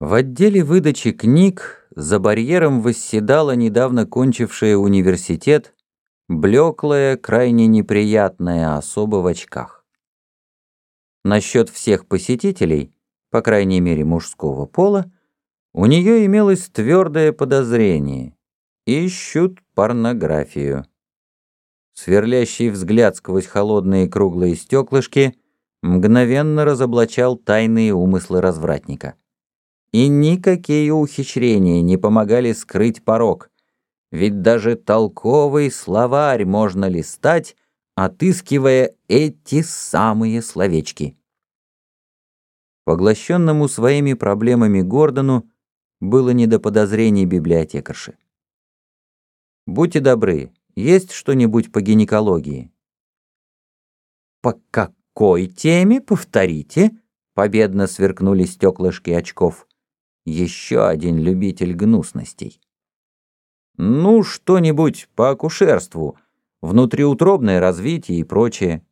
В отделе выдачи книг за барьером восседала недавно кончившая университет блеклая, крайне неприятная особа в очках. Насчет всех посетителей, по крайней мере мужского пола, у нее имелось твердое подозрение. Ищут порнографию. Сверлящий взгляд сквозь холодные круглые стеклышки мгновенно разоблачал тайные умыслы развратника. И никакие ухищрения не помогали скрыть порог, ведь даже толковый словарь можно листать, отыскивая эти самые словечки. Поглощенному своими проблемами Гордону было не до подозрений библиотекарши. «Будьте добры, есть что-нибудь по гинекологии?» «По какой теме, повторите?» Победно сверкнули стеклышки очков. Еще один любитель гнусностей. «Ну, что-нибудь по акушерству, внутриутробное развитие и прочее».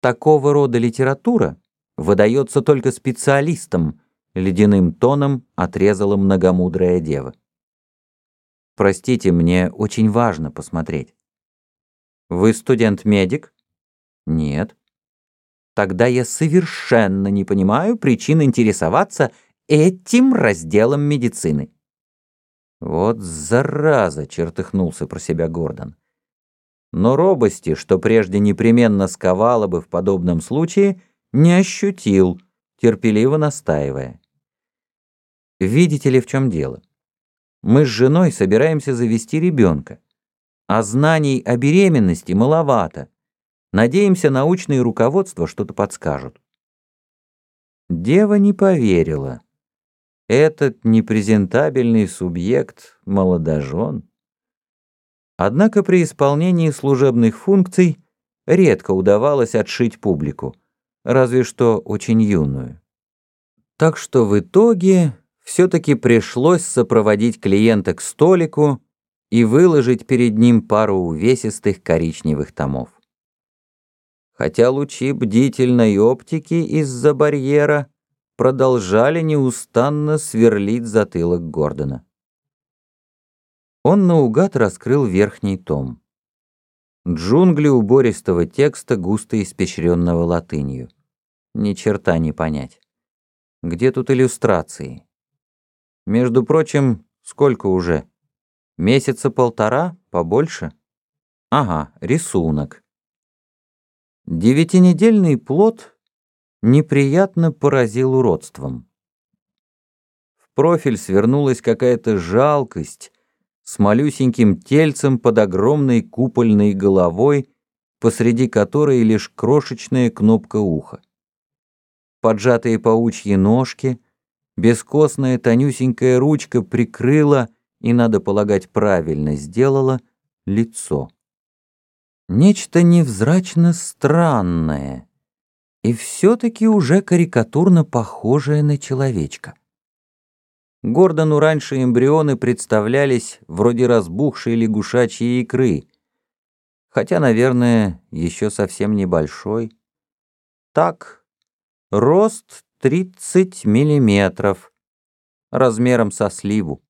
Такого рода литература выдается только специалистам, ледяным тоном отрезала многомудрая дева. Простите, мне очень важно посмотреть. Вы студент-медик? Нет. Тогда я совершенно не понимаю причин интересоваться этим разделом медицины. Вот зараза, чертыхнулся про себя Гордон. Но робости, что прежде непременно сковало бы в подобном случае, не ощутил, терпеливо настаивая. Видите ли, в чем дело? Мы с женой собираемся завести ребенка, а знаний о беременности маловато. Надеемся, научные руководства что-то подскажут. Дева не поверила. Этот непрезентабельный субъект — молодожен. Однако при исполнении служебных функций редко удавалось отшить публику, разве что очень юную. Так что в итоге все-таки пришлось сопроводить клиента к столику и выложить перед ним пару увесистых коричневых томов. Хотя лучи бдительной оптики из-за барьера продолжали неустанно сверлить затылок Гордона. Он наугад раскрыл верхний том. Джунгли убористого текста, густо испещренного латынью. Ни черта не понять. Где тут иллюстрации? Между прочим, сколько уже? Месяца полтора, побольше? Ага, рисунок. Девятинедельный плод неприятно поразил уродством. В профиль свернулась какая-то жалкость с малюсеньким тельцем под огромной купольной головой, посреди которой лишь крошечная кнопка уха. Поджатые паучьи ножки — Бескостная тонюсенькая ручка прикрыла и, надо полагать, правильно сделала лицо. Нечто невзрачно странное и все-таки уже карикатурно похожее на человечка. Гордону раньше эмбрионы представлялись вроде разбухшей лягушачьей икры, хотя, наверное, еще совсем небольшой. Так, рост 30 миллиметров, размером со сливу.